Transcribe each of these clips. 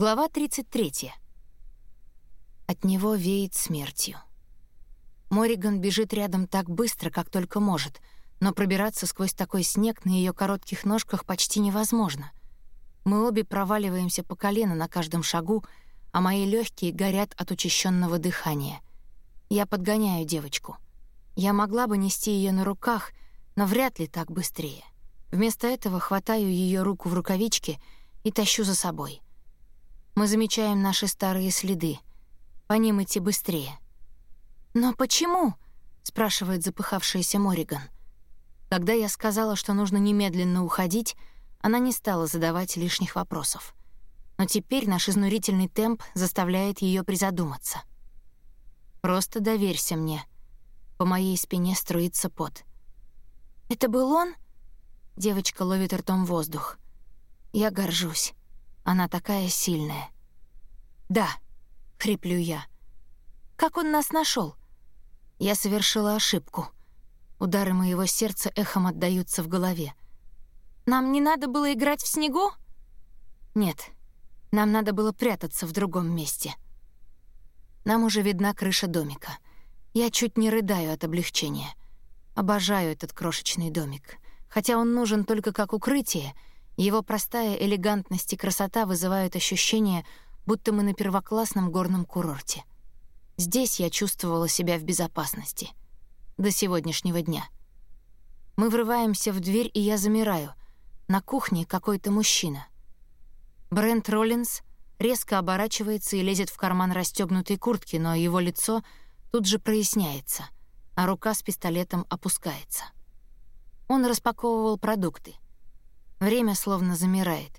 Глава 33. От него веет смертью. Мориган бежит рядом так быстро, как только может, но пробираться сквозь такой снег на ее коротких ножках почти невозможно. Мы обе проваливаемся по колено на каждом шагу, а мои легкие горят от учащенного дыхания. Я подгоняю девочку. Я могла бы нести ее на руках, но вряд ли так быстрее. Вместо этого хватаю ее руку в рукавичке и тащу за собой — мы замечаем наши старые следы. По ним идти быстрее. «Но почему?» — спрашивает запыхавшаяся Мориган. Когда я сказала, что нужно немедленно уходить, она не стала задавать лишних вопросов. Но теперь наш изнурительный темп заставляет ее призадуматься. «Просто доверься мне». По моей спине струится пот. «Это был он?» Девочка ловит ртом воздух. Я горжусь. Она такая сильная. «Да», — хриплю я. «Как он нас нашел? Я совершила ошибку. Удары моего сердца эхом отдаются в голове. «Нам не надо было играть в снегу?» «Нет, нам надо было прятаться в другом месте». Нам уже видна крыша домика. Я чуть не рыдаю от облегчения. Обожаю этот крошечный домик. Хотя он нужен только как укрытие — его простая элегантность и красота вызывают ощущение, будто мы на первоклассном горном курорте. Здесь я чувствовала себя в безопасности. До сегодняшнего дня. Мы врываемся в дверь, и я замираю. На кухне какой-то мужчина. Брент Роллинс резко оборачивается и лезет в карман расстёгнутой куртки, но его лицо тут же проясняется, а рука с пистолетом опускается. Он распаковывал продукты — Время словно замирает.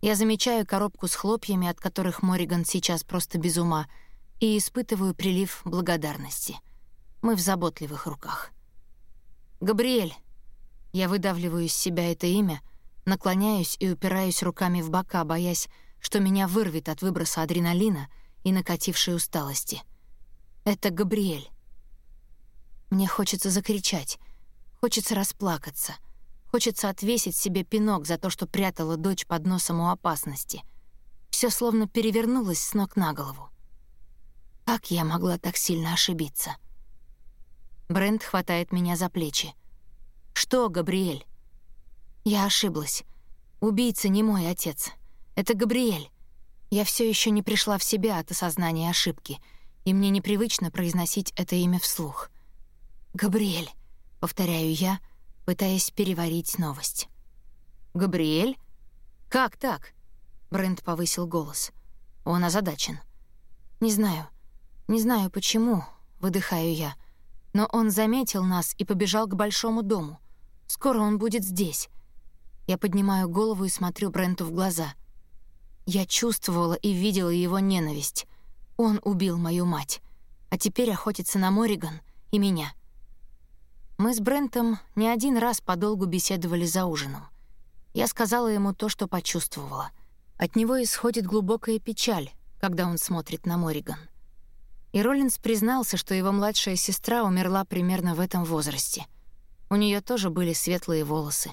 Я замечаю коробку с хлопьями, от которых Мориган сейчас просто без ума, и испытываю прилив благодарности. Мы в заботливых руках. «Габриэль!» Я выдавливаю из себя это имя, наклоняюсь и упираюсь руками в бока, боясь, что меня вырвет от выброса адреналина и накатившей усталости. Это Габриэль. Мне хочется закричать, хочется расплакаться — Хочется отвесить себе пинок за то, что прятала дочь под носом у опасности. Все словно перевернулось с ног на голову. Как я могла так сильно ошибиться? Брент хватает меня за плечи. «Что, Габриэль?» Я ошиблась. Убийца не мой отец. Это Габриэль. Я все еще не пришла в себя от осознания ошибки, и мне непривычно произносить это имя вслух. «Габриэль», — повторяю я, — пытаясь переварить новость. «Габриэль? Как так?» Брент повысил голос. Он озадачен. «Не знаю. Не знаю, почему», — выдыхаю я. «Но он заметил нас и побежал к большому дому. Скоро он будет здесь». Я поднимаю голову и смотрю Бренту в глаза. Я чувствовала и видела его ненависть. Он убил мою мать, а теперь охотится на Мориган и меня — мы с Брентом не один раз подолгу беседовали за ужином. Я сказала ему то, что почувствовала. От него исходит глубокая печаль, когда он смотрит на Мориган. И Роллинс признался, что его младшая сестра умерла примерно в этом возрасте. У нее тоже были светлые волосы.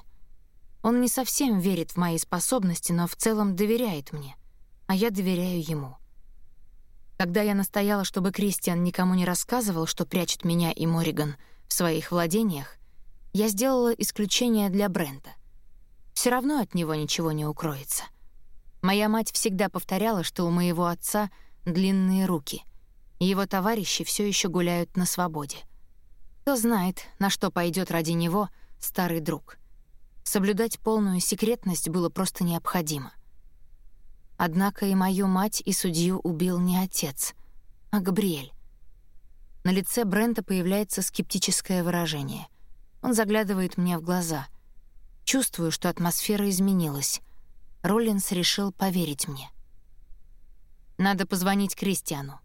Он не совсем верит в мои способности, но в целом доверяет мне, а я доверяю ему. Когда я настояла, чтобы Кристиан никому не рассказывал, что прячет меня и Мориган — в своих владениях, я сделала исключение для Брента. Все равно от него ничего не укроется. Моя мать всегда повторяла, что у моего отца длинные руки, и его товарищи все еще гуляют на свободе. Кто знает, на что пойдет ради него старый друг. Соблюдать полную секретность было просто необходимо. Однако и мою мать, и судью убил не отец, а Габриэль. На лице Брента появляется скептическое выражение. Он заглядывает мне в глаза. Чувствую, что атмосфера изменилась. Роллинс решил поверить мне. Надо позвонить Кристиану.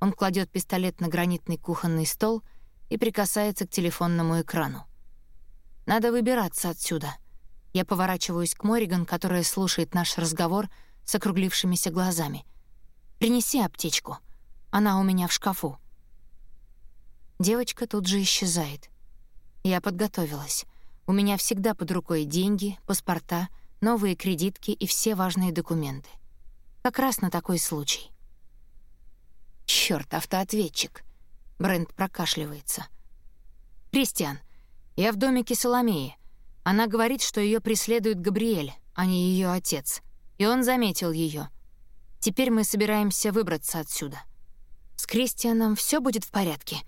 Он кладет пистолет на гранитный кухонный стол и прикасается к телефонному экрану. Надо выбираться отсюда. Я поворачиваюсь к Мориган, которая слушает наш разговор с округлившимися глазами. Принеси аптечку. Она у меня в шкафу. Девочка тут же исчезает. Я подготовилась. У меня всегда под рукой деньги, паспорта, новые кредитки и все важные документы. Как раз на такой случай. Чёрт, автоответчик. Брент прокашливается. Кристиан, я в домике Соломеи. Она говорит, что ее преследует Габриэль, а не ее отец. И он заметил ее. Теперь мы собираемся выбраться отсюда. С Кристианом все будет в порядке.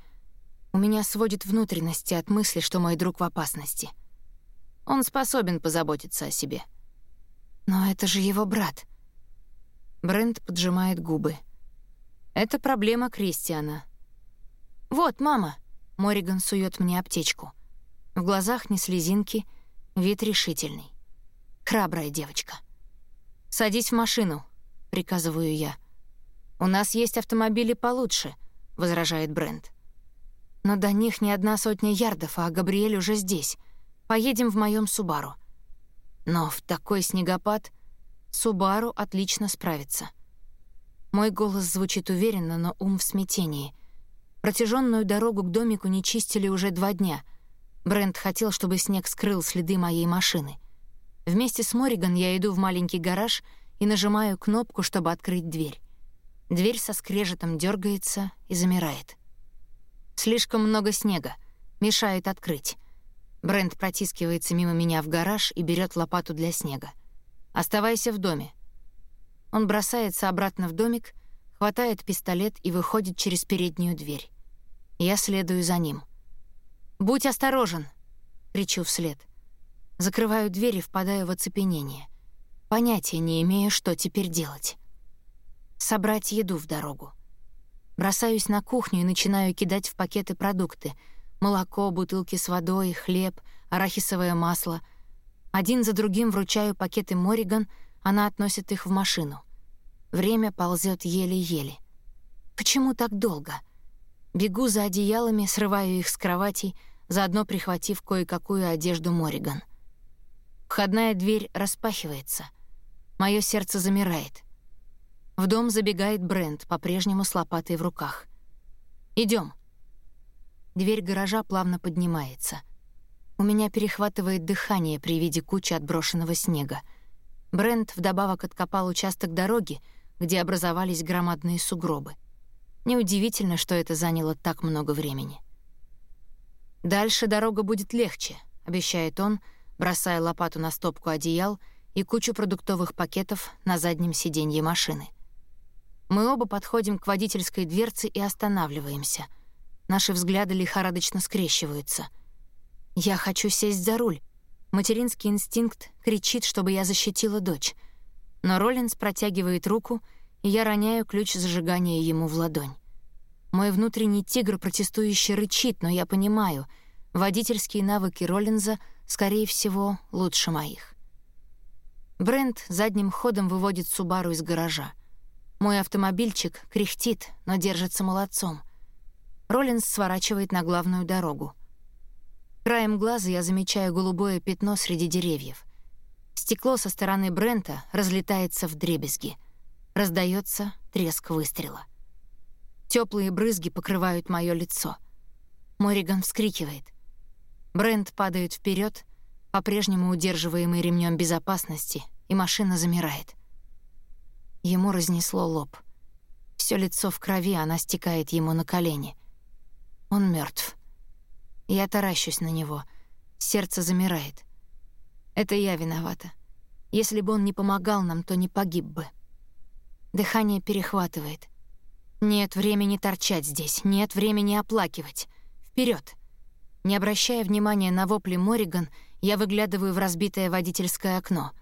У меня сводит внутренности от мысли, что мой друг в опасности. Он способен позаботиться о себе. Но это же его брат. Брент поджимает губы. Это проблема Кристиана. Вот, мама. Мориган сует мне аптечку. В глазах не слезинки, вид решительный. Храбрая девочка. Садись в машину, приказываю я. У нас есть автомобили получше, возражает Брент. Но до них не одна сотня ярдов, а Габриэль уже здесь. Поедем в моем Субару. Но в такой снегопад Субару отлично справится. Мой голос звучит уверенно, но ум в смятении. Протяженную дорогу к домику не чистили уже два дня. Брент хотел, чтобы снег скрыл следы моей машины. Вместе с Мориган я иду в маленький гараж и нажимаю кнопку, чтобы открыть дверь. Дверь со скрежетом дергается и замирает. Слишком много снега, мешает открыть. Брент протискивается мимо меня в гараж и берет лопату для снега. «Оставайся в доме». Он бросается обратно в домик, хватает пистолет и выходит через переднюю дверь. Я следую за ним. «Будь осторожен!» — кричу вслед. Закрываю дверь и впадаю в оцепенение. Понятия не имею, что теперь делать. Собрать еду в дорогу. Бросаюсь на кухню и начинаю кидать в пакеты продукты — Молоко, бутылки с водой, хлеб, арахисовое масло. Один за другим вручаю пакеты Мориган, она относит их в машину. Время ползет еле-еле. Почему так долго? Бегу за одеялами, срываю их с кроватей, заодно прихватив кое-какую одежду Мориган. Входная дверь распахивается. Мое сердце замирает. В дом забегает Брент, по-прежнему с лопатой в руках. Идем. Дверь гаража плавно поднимается. У меня перехватывает дыхание при виде кучи отброшенного снега. Брент вдобавок откопал участок дороги, где образовались громадные сугробы. Неудивительно, что это заняло так много времени. «Дальше дорога будет легче», — обещает он, бросая лопату на стопку одеял и кучу продуктовых пакетов на заднем сиденье машины. Мы оба подходим к водительской дверце и останавливаемся — Наши взгляды лихорадочно скрещиваются. Я хочу сесть за руль. Материнский инстинкт кричит, чтобы я защитила дочь. Но Роллинс протягивает руку, и я роняю ключ зажигания ему в ладонь. Мой внутренний тигр протестующе рычит, но я понимаю, водительские навыки Роллинза, скорее всего, лучше моих. Брент задним ходом выводит Субару из гаража. Мой автомобильчик кряхтит, но держится молодцом. Роллинс сворачивает на главную дорогу. Краем глаза я замечаю голубое пятно среди деревьев. Стекло со стороны Брента разлетается в дребезги. Раздается треск выстрела. Теплые брызги покрывают мое лицо. Мориган вскрикивает. Брент падает вперед, по-прежнему удерживаемый ремнем безопасности, и машина замирает. Ему разнесло лоб. Все лицо в крови, она стекает ему на колени — он мертв. Я таращусь на него. Сердце замирает. Это я виновата. Если бы он не помогал нам, то не погиб бы. Дыхание перехватывает. Нет времени торчать здесь, нет времени оплакивать. Вперед! Не обращая внимания на вопли Мориган, я выглядываю в разбитое водительское окно.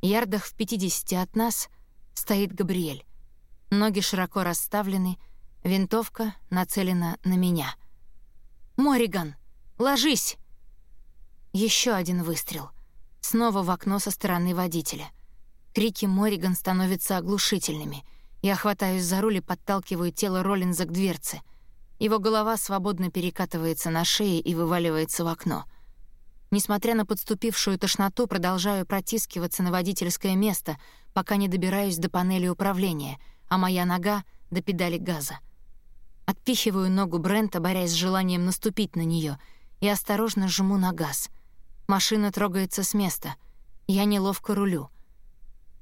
Ярдах в 50 от нас стоит Габриэль. Ноги широко расставлены, винтовка нацелена на меня. Мориган, ложись!» Еще один выстрел. Снова в окно со стороны водителя. Крики Мориган становятся оглушительными. Я хватаюсь за руль и подталкиваю тело Роллинза к дверце. Его голова свободно перекатывается на шее и вываливается в окно. Несмотря на подступившую тошноту, продолжаю протискиваться на водительское место, пока не добираюсь до панели управления, а моя нога — до педали газа. Отпихиваю ногу Брента, борясь с желанием наступить на нее, и осторожно жму на газ. Машина трогается с места. Я неловко рулю.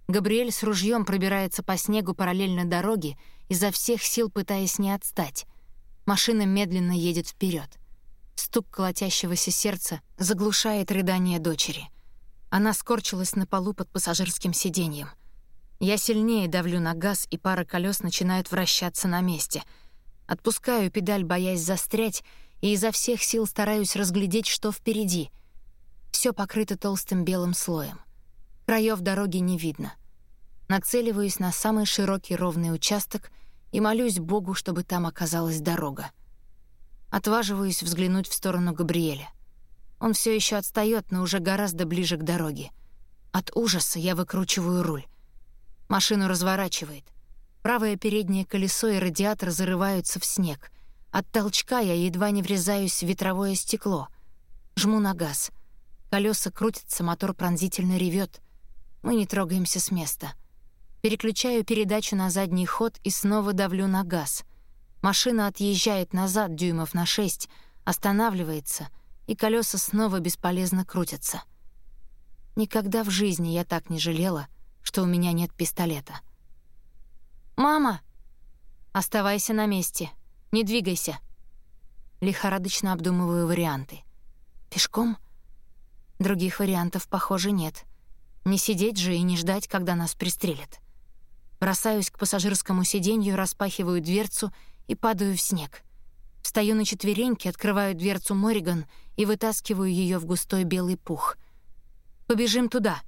Габриэль с ружьем пробирается по снегу параллельно дороге, изо всех сил пытаясь не отстать. Машина медленно едет вперед. Стук колотящегося сердца заглушает рыдание дочери. Она скорчилась на полу под пассажирским сиденьем. Я сильнее давлю на газ, и пара колес начинают вращаться на месте. Отпускаю педаль, боясь застрять, и изо всех сил стараюсь разглядеть, что впереди. Все покрыто толстым белым слоем. Краев дороги не видно. Нацеливаюсь на самый широкий ровный участок и молюсь Богу, чтобы там оказалась дорога. Отваживаюсь взглянуть в сторону Габриэля. Он все еще отстает, но уже гораздо ближе к дороге. От ужаса я выкручиваю руль. Машину разворачивает. Правое переднее колесо и радиатор зарываются в снег. От толчка я едва не врезаюсь в ветровое стекло. Жму на газ. Колеса крутятся, мотор пронзительно ревет. Мы не трогаемся с места. Переключаю передачу на задний ход и снова давлю на газ. Машина отъезжает назад дюймов на шесть, останавливается, и колеса снова бесполезно крутятся. Никогда в жизни я так не жалела, что у меня нет пистолета. «Мама!» «Оставайся на месте. Не двигайся». Лихорадочно обдумываю варианты. «Пешком?» Других вариантов, похоже, нет. Не сидеть же и не ждать, когда нас пристрелят. Бросаюсь к пассажирскому сиденью, распахиваю дверцу и падаю в снег. Встаю на четвереньки, открываю дверцу Мориган и вытаскиваю ее в густой белый пух. «Побежим туда», —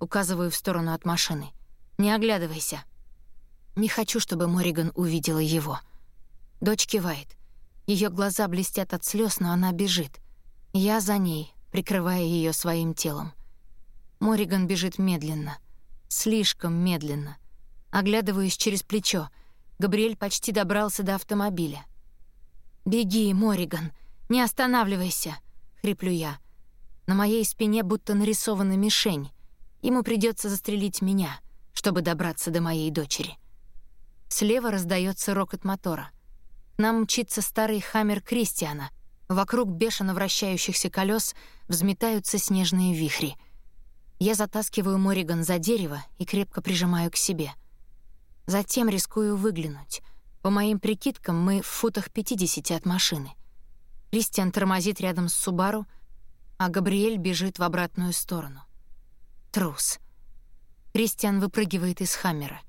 указываю в сторону от машины. «Не оглядывайся». Не хочу, чтобы Мориган увидела его. Дочь кивает. Ее глаза блестят от слез, но она бежит. Я за ней, прикрывая ее своим телом. Мориган бежит медленно. Слишком медленно. Оглядываюсь через плечо. Габриэль почти добрался до автомобиля. «Беги, Мориган, не останавливайся!» — хриплю я. На моей спине будто нарисована мишень. Ему придется застрелить меня, чтобы добраться до моей дочери. Слева раздается рокот мотора. Нам мчится старый хаммер Кристиана. Вокруг бешено вращающихся колес взметаются снежные вихри — я затаскиваю Мориган за дерево и крепко прижимаю к себе. Затем рискую выглянуть. По моим прикидкам, мы в футах 50 от машины. Кристиан тормозит рядом с Субару, а Габриэль бежит в обратную сторону. Трус. Кристиан выпрыгивает из Хаммера.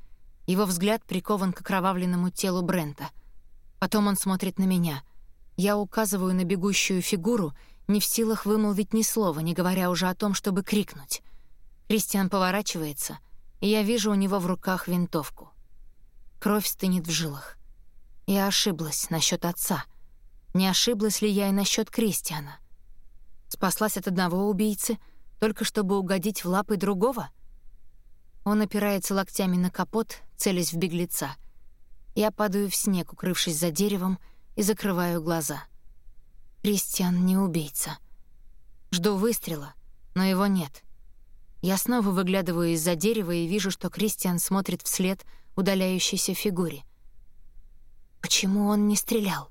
Его взгляд прикован к окровавленному телу Брента. Потом он смотрит на меня. Я указываю на бегущую фигуру, не в силах вымолвить ни слова, не говоря уже о том, чтобы крикнуть. Кристиан поворачивается, и я вижу у него в руках винтовку. Кровь стынет в жилах. Я ошиблась насчет отца. Не ошиблась ли я и насчет Кристиана? Спаслась от одного убийцы, только чтобы угодить в лапы другого? Он опирается локтями на капот, целясь в беглеца. Я падаю в снег, укрывшись за деревом, и закрываю глаза. Кристиан не убийца. Жду выстрела, но его нет — я снова выглядываю из-за дерева и вижу, что Кристиан смотрит вслед удаляющейся фигуре. Почему он не стрелял?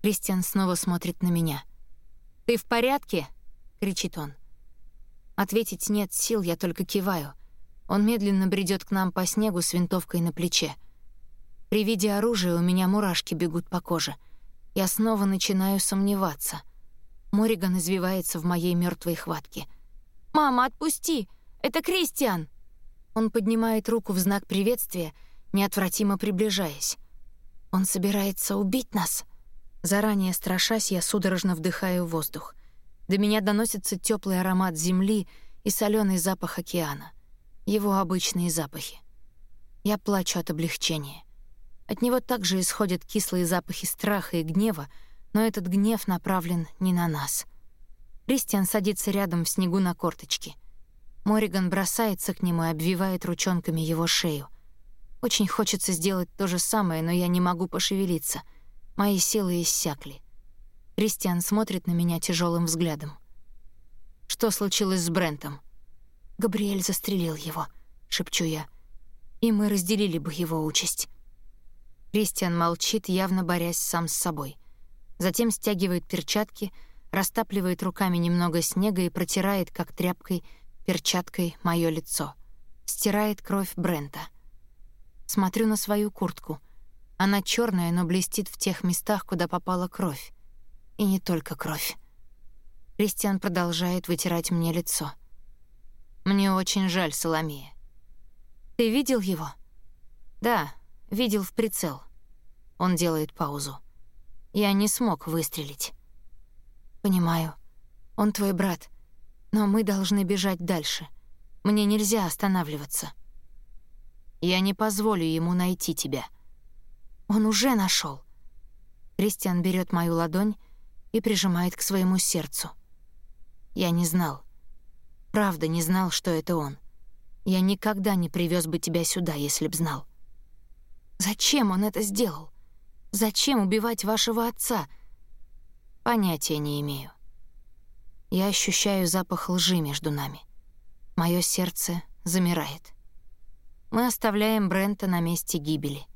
Кристиан снова смотрит на меня. «Ты в порядке?» — кричит он. Ответить нет сил, я только киваю. Он медленно бредет к нам по снегу с винтовкой на плече. При виде оружия у меня мурашки бегут по коже. Я снова начинаю сомневаться. Мориган извивается в моей мертвой хватке — «Мама, отпусти! Это Кристиан!» Он поднимает руку в знак приветствия, неотвратимо приближаясь. «Он собирается убить нас?» Заранее страшась, я судорожно вдыхаю воздух. До меня доносится теплый аромат земли и соленый запах океана. Его обычные запахи. Я плачу от облегчения. От него также исходят кислые запахи страха и гнева, но этот гнев направлен не на нас. Кристиан садится рядом в снегу на корточки. Мориган бросается к нему и обвивает ручонками его шею. Очень хочется сделать то же самое, но я не могу пошевелиться. Мои силы иссякли. Кристиан смотрит на меня тяжелым взглядом. «Что случилось с Брентом?» «Габриэль застрелил его», — шепчу я. «И мы разделили бы его участь». Кристиан молчит, явно борясь сам с собой. Затем стягивает перчатки — растапливает руками немного снега и протирает, как тряпкой, перчаткой, мое лицо. Стирает кровь Брента. Смотрю на свою куртку. Она черная, но блестит в тех местах, куда попала кровь. И не только кровь. Кристиан продолжает вытирать мне лицо. Мне очень жаль, Соломея. Ты видел его? Да, видел в прицел. Он делает паузу. Я не смог выстрелить. Понимаю. Он твой брат. Но мы должны бежать дальше. Мне нельзя останавливаться. Я не позволю ему найти тебя. Он уже нашел. Кристиан берет мою ладонь и прижимает к своему сердцу. Я не знал. Правда, не знал, что это он. Я никогда не привез бы тебя сюда, если б знал. Зачем он это сделал? Зачем убивать вашего отца? Понятия не имею. Я ощущаю запах лжи между нами. Мое сердце замирает. Мы оставляем Брента на месте гибели.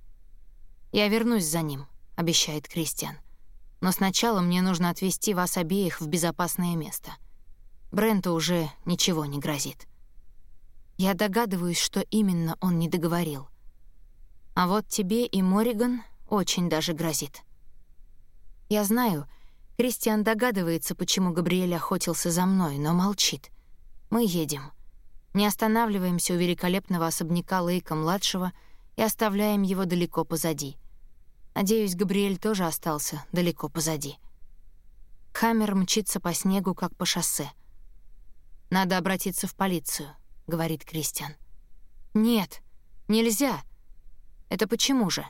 «Я вернусь за ним», — обещает Кристиан. «Но сначала мне нужно отвезти вас обеих в безопасное место. Бренту уже ничего не грозит». Я догадываюсь, что именно он не договорил. А вот тебе и Мориган очень даже грозит. Я знаю, Кристиан догадывается, почему Габриэль охотился за мной, но молчит. Мы едем. Не останавливаемся у великолепного особняка Лейка-младшего и оставляем его далеко позади. Надеюсь, Габриэль тоже остался далеко позади. Хаммер мчится по снегу, как по шоссе. «Надо обратиться в полицию», — говорит Кристиан. «Нет, нельзя. Это почему же?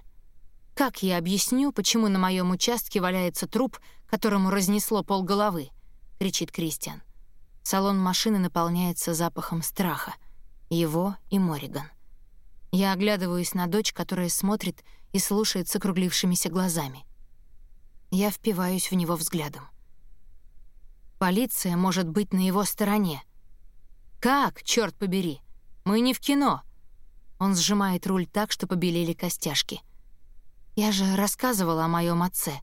Как я объясню, почему на моем участке валяется труп, которому разнесло полголовы?» — кричит Кристиан. Салон машины наполняется запахом страха. Его и Мориган. Я оглядываюсь на дочь, которая смотрит и слушает с округлившимися глазами. Я впиваюсь в него взглядом. Полиция может быть на его стороне. Как, черт побери? Мы не в кино. Он сжимает руль так, что побелели костяшки. Я же рассказывала о моем отце.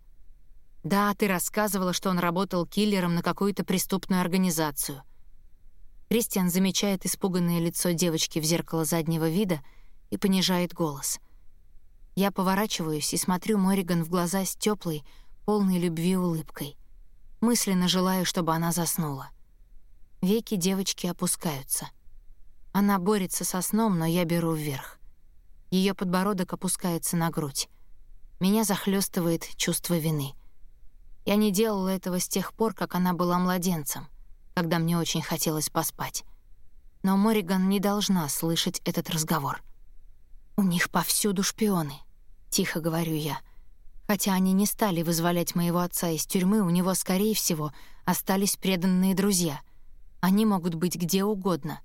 Да, ты рассказывала, что он работал киллером на какую-то преступную организацию. Кристиан замечает испуганное лицо девочки в зеркало заднего вида и понижает голос. Я поворачиваюсь и смотрю Мориган в глаза с теплой, полной любви улыбкой. Мысленно желаю, чтобы она заснула. Веки девочки опускаются. Она борется со сном, но я беру вверх. Ее подбородок опускается на грудь. Меня захлестывает чувство вины — я не делала этого с тех пор, как она была младенцем, когда мне очень хотелось поспать. Но Мориган не должна слышать этот разговор. «У них повсюду шпионы», — тихо говорю я. Хотя они не стали вызволять моего отца из тюрьмы, у него, скорее всего, остались преданные друзья. Они могут быть где угодно.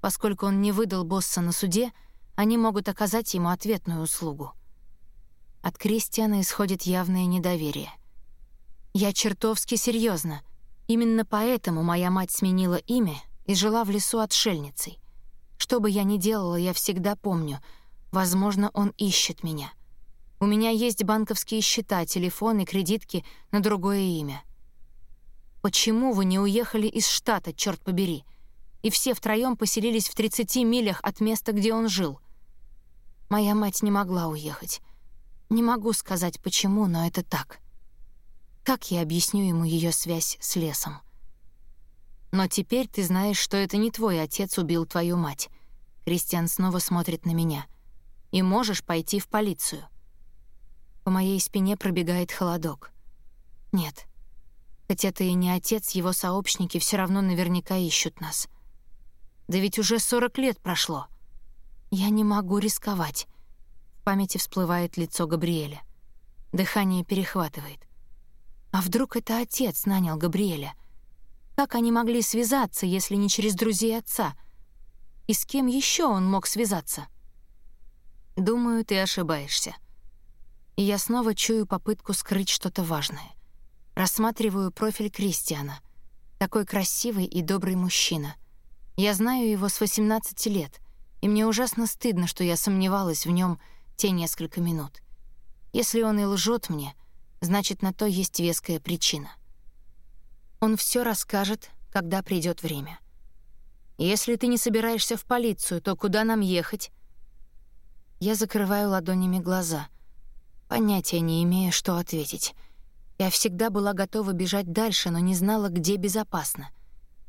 Поскольку он не выдал босса на суде, они могут оказать ему ответную услугу. От Кристиана исходит явное недоверие. Я чертовски серьезно. Именно поэтому моя мать сменила имя и жила в лесу отшельницей. Что бы я ни делала, я всегда помню, возможно, он ищет меня. У меня есть банковские счета, телефон и кредитки на другое имя. Почему вы не уехали из штата, черт побери, и все втроем поселились в 30 милях от места, где он жил? Моя мать не могла уехать. Не могу сказать почему, но это так. Как я объясню ему ее связь с лесом? Но теперь ты знаешь, что это не твой отец убил твою мать. Кристиан снова смотрит на меня. И можешь пойти в полицию. По моей спине пробегает холодок. Нет. Хотя это и не отец, его сообщники все равно наверняка ищут нас. Да ведь уже 40 лет прошло. Я не могу рисковать. В памяти всплывает лицо Габриэля. Дыхание перехватывает. А вдруг это отец нанял Габриэля? Как они могли связаться, если не через друзей отца? И с кем еще он мог связаться? Думаю, ты ошибаешься. И я снова чую попытку скрыть что-то важное. Рассматриваю профиль Кристиана. Такой красивый и добрый мужчина. Я знаю его с 18 лет, и мне ужасно стыдно, что я сомневалась в нем те несколько минут. Если он и лжет мне — значит, на то есть веская причина. Он все расскажет, когда придет время. Если ты не собираешься в полицию, то куда нам ехать? Я закрываю ладонями глаза. Понятия не имею, что ответить. Я всегда была готова бежать дальше, но не знала, где безопасно.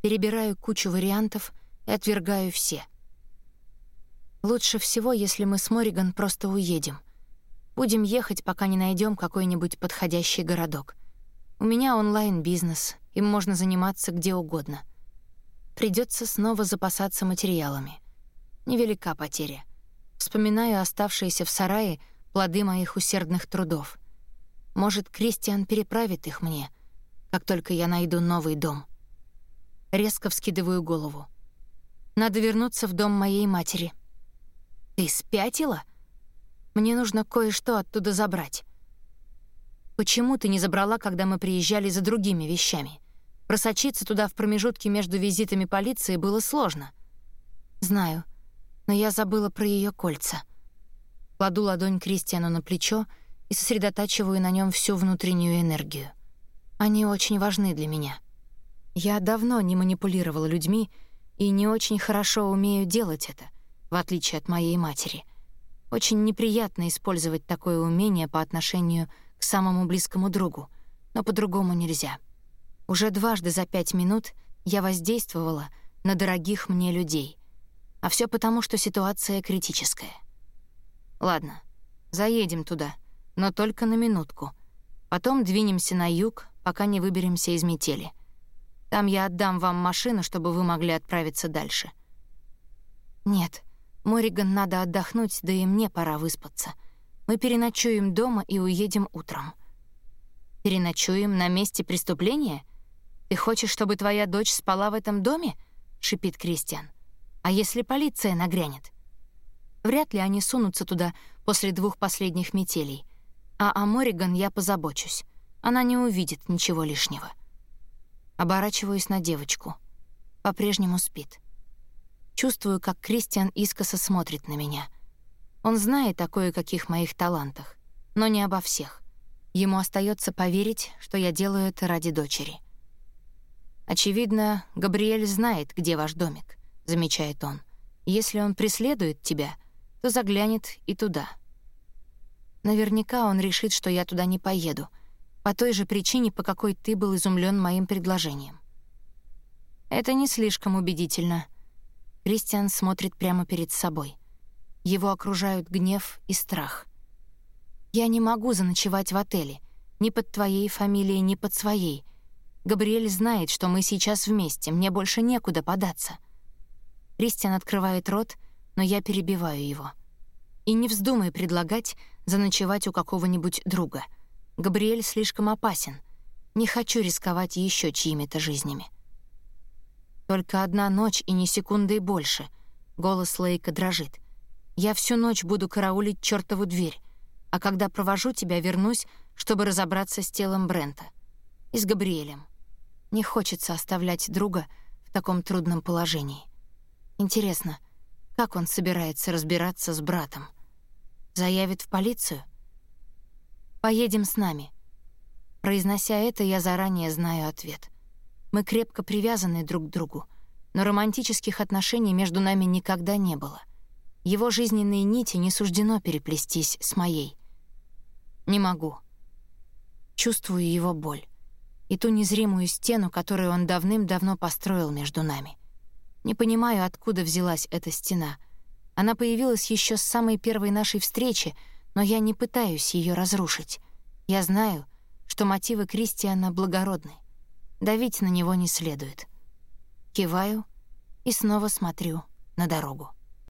Перебираю кучу вариантов и отвергаю все. Лучше всего, если мы с Мориган просто уедем. Будем ехать, пока не найдем какой-нибудь подходящий городок. У меня онлайн-бизнес, им можно заниматься где угодно. Придется снова запасаться материалами. Невелика потеря. Вспоминаю оставшиеся в сарае плоды моих усердных трудов. Может, Кристиан переправит их мне, как только я найду новый дом. Резко вскидываю голову. Надо вернуться в дом моей матери. Ты спятила? Мне нужно кое-что оттуда забрать. Почему ты не забрала, когда мы приезжали за другими вещами? Просочиться туда в промежутке между визитами полиции было сложно. Знаю, но я забыла про ее кольца. Кладу ладонь Кристиану на плечо и сосредотачиваю на нем всю внутреннюю энергию. Они очень важны для меня. Я давно не манипулировала людьми и не очень хорошо умею делать это, в отличие от моей матери. Очень неприятно использовать такое умение по отношению к самому близкому другу, но по-другому нельзя. Уже дважды за пять минут я воздействовала на дорогих мне людей. А все потому, что ситуация критическая. Ладно, заедем туда, но только на минутку. Потом двинемся на юг, пока не выберемся из метели. Там я отдам вам машину, чтобы вы могли отправиться дальше. Нет, Мориган надо отдохнуть, да и мне пора выспаться. Мы переночуем дома и уедем утром. Переночуем на месте преступления? Ты хочешь, чтобы твоя дочь спала в этом доме? шипит Кристиан. А если полиция нагрянет? Вряд ли они сунутся туда после двух последних метелей. А о Мориган я позабочусь. Она не увидит ничего лишнего. Оборачиваюсь на девочку. По-прежнему спит. Чувствую, как Кристиан искоса смотрит на меня. Он знает о кое-каких моих талантах, но не обо всех. Ему остается поверить, что я делаю это ради дочери. «Очевидно, Габриэль знает, где ваш домик», — замечает он. «Если он преследует тебя, то заглянет и туда». Наверняка он решит, что я туда не поеду, по той же причине, по какой ты был изумлен моим предложением. Это не слишком убедительно — Кристиан смотрит прямо перед собой. Его окружают гнев и страх. «Я не могу заночевать в отеле. Ни под твоей фамилией, ни под своей. Габриэль знает, что мы сейчас вместе, мне больше некуда податься». Кристиан открывает рот, но я перебиваю его. «И не вздумай предлагать заночевать у какого-нибудь друга. Габриэль слишком опасен. Не хочу рисковать еще чьими-то жизнями». Только одна ночь и ни секунды больше. Голос Лейка дрожит. Я всю ночь буду караулить чертову дверь, а когда провожу тебя, вернусь, чтобы разобраться с телом Брента. И с Габриэлем. Не хочется оставлять друга в таком трудном положении. Интересно, как он собирается разбираться с братом? Заявит в полицию? «Поедем с нами». Произнося это, я заранее знаю ответ. Мы крепко привязаны друг к другу, но романтических отношений между нами никогда не было. Его жизненные нити не суждено переплестись с моей. Не могу. Чувствую его боль и ту незримую стену, которую он давным-давно построил между нами. Не понимаю, откуда взялась эта стена. Она появилась еще с самой первой нашей встречи, но я не пытаюсь ее разрушить. Я знаю, что мотивы Кристиана благородны. Давить на него не следует. Киваю и снова смотрю на дорогу.